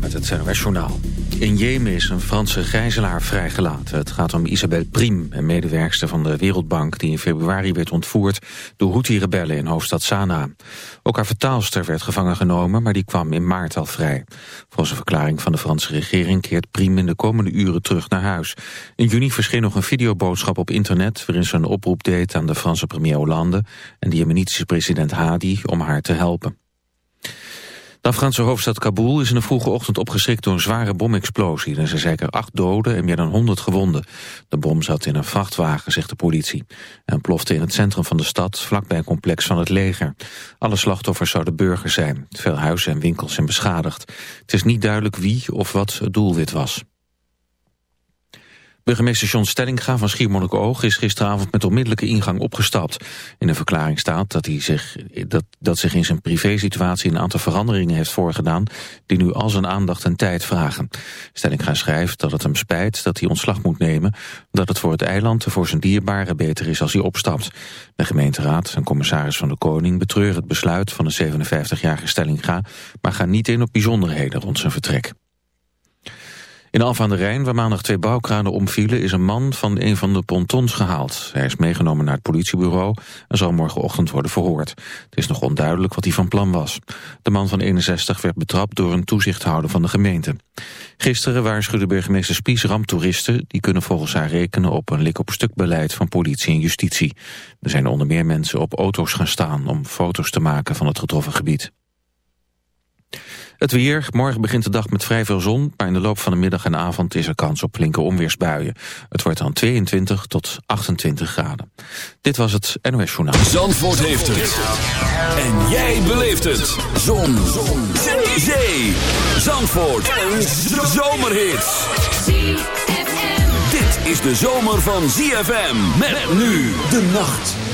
Met het NOS Journaal. In Jemen is een Franse gijzelaar vrijgelaten. Het gaat om Isabelle Priem, een medewerkster van de Wereldbank... die in februari werd ontvoerd door Houthi-rebellen in hoofdstad Sanaa. Ook haar vertaalster werd gevangen genomen, maar die kwam in maart al vrij. Volgens een verklaring van de Franse regering keert Priem in de komende uren terug naar huis. In juni verscheen nog een videoboodschap op internet... waarin ze een oproep deed aan de Franse premier Hollande... en de jemenitische president Hadi om haar te helpen. De Afghaanse hoofdstad Kabul is in de vroege ochtend opgeschrikt door een zware bomexplosie. Er zijn zeker acht doden en meer dan honderd gewonden. De bom zat in een vrachtwagen, zegt de politie. En plofte in het centrum van de stad, vlakbij een complex van het leger. Alle slachtoffers zouden burgers zijn. Veel huizen en winkels zijn beschadigd. Het is niet duidelijk wie of wat het doelwit was. Burgemeester John Stellinga van Schiermonnikoog is gisteravond met onmiddellijke ingang opgestapt. In een verklaring staat dat, hij zich, dat, dat zich in zijn privésituatie een aantal veranderingen heeft voorgedaan die nu al zijn aandacht en tijd vragen. Stellinga schrijft dat het hem spijt dat hij ontslag moet nemen, dat het voor het eiland en voor zijn dierbaren beter is als hij opstapt. De gemeenteraad en commissaris van de Koning betreuren het besluit van de 57-jarige Stellinga, maar gaan niet in op bijzonderheden rond zijn vertrek. In Alphen aan de Rijn, waar maandag twee bouwkranen omvielen... is een man van een van de pontons gehaald. Hij is meegenomen naar het politiebureau... en zal morgenochtend worden verhoord. Het is nog onduidelijk wat hij van plan was. De man van 61 werd betrapt door een toezichthouder van de gemeente. Gisteren waarschuwde burgemeester Spies ramptoeristen... die kunnen volgens haar rekenen op een lik-op-stuk beleid van politie en justitie. Er zijn onder meer mensen op auto's gaan staan... om foto's te maken van het getroffen gebied. Het weer. Morgen begint de dag met vrij veel zon, maar in de loop van de middag en avond is er kans op flinke onweersbuien. Het wordt dan 22 tot 28 graden. Dit was het NOS Journaal. Zandvoort heeft het. En jij beleeft het. Zon. zon. Zee. Zee. Zandvoort. Een zomerhit. Dit is de zomer van ZFM. Met nu de nacht.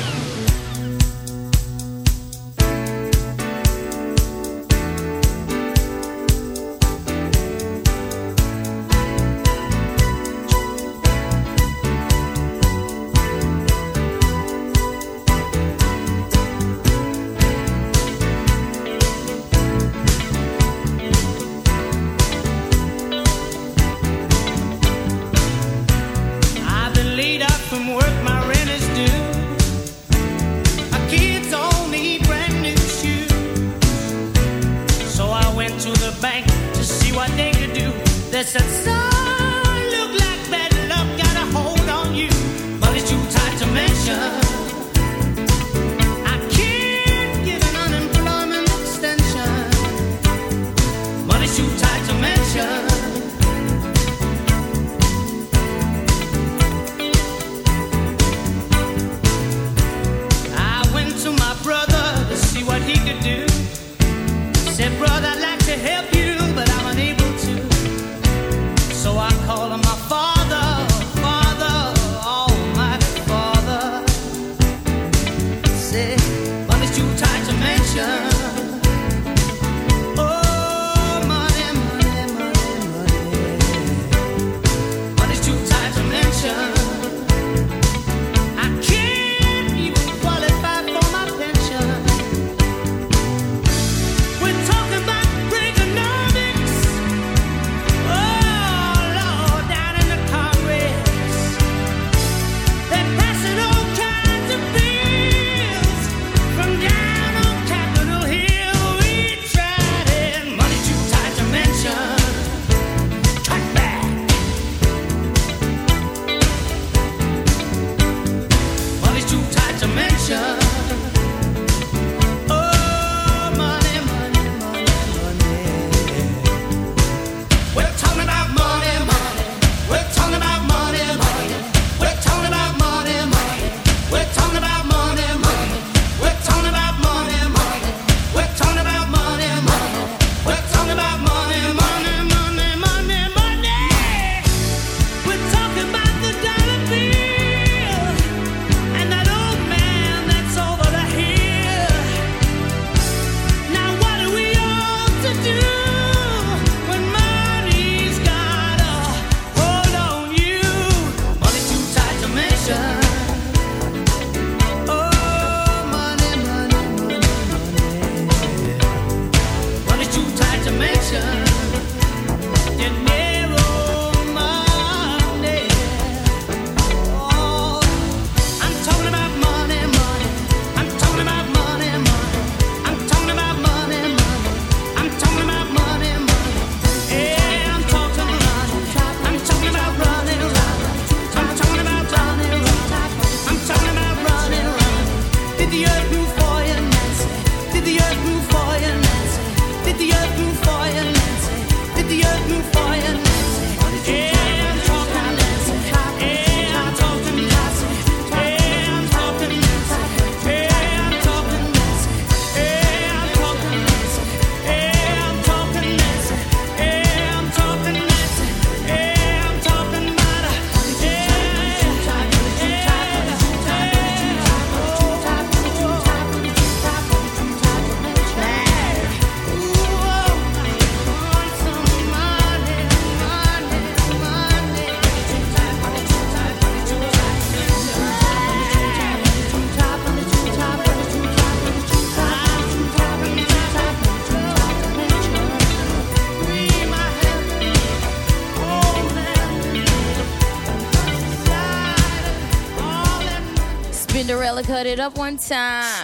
it up one time.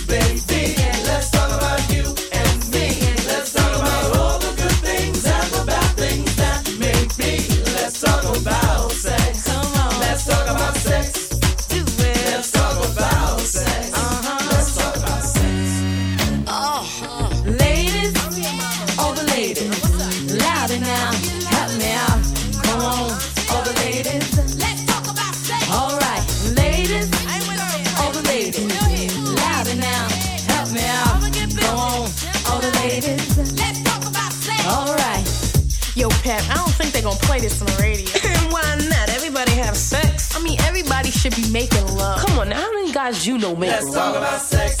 you know make Let's talk about sex.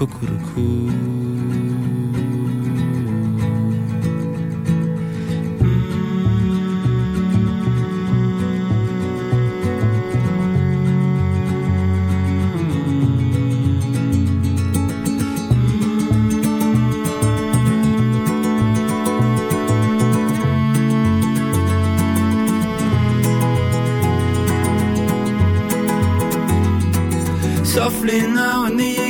Softly now in the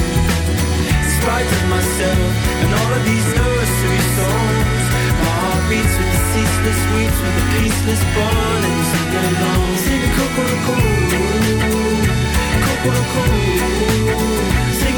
spite of myself and all of these nursery songs. My heart beats with the ceaseless weeps, with the peaceless burning sing along. Sing cuckoo-coo, sing. Sing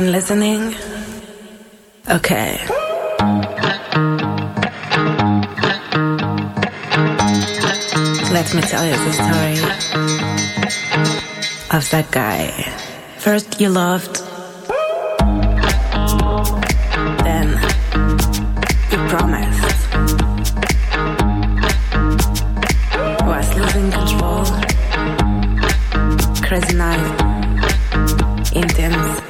Listening? Okay. Let me tell you the story of that guy. First, you loved, then, you promised. Was crazy night, intense.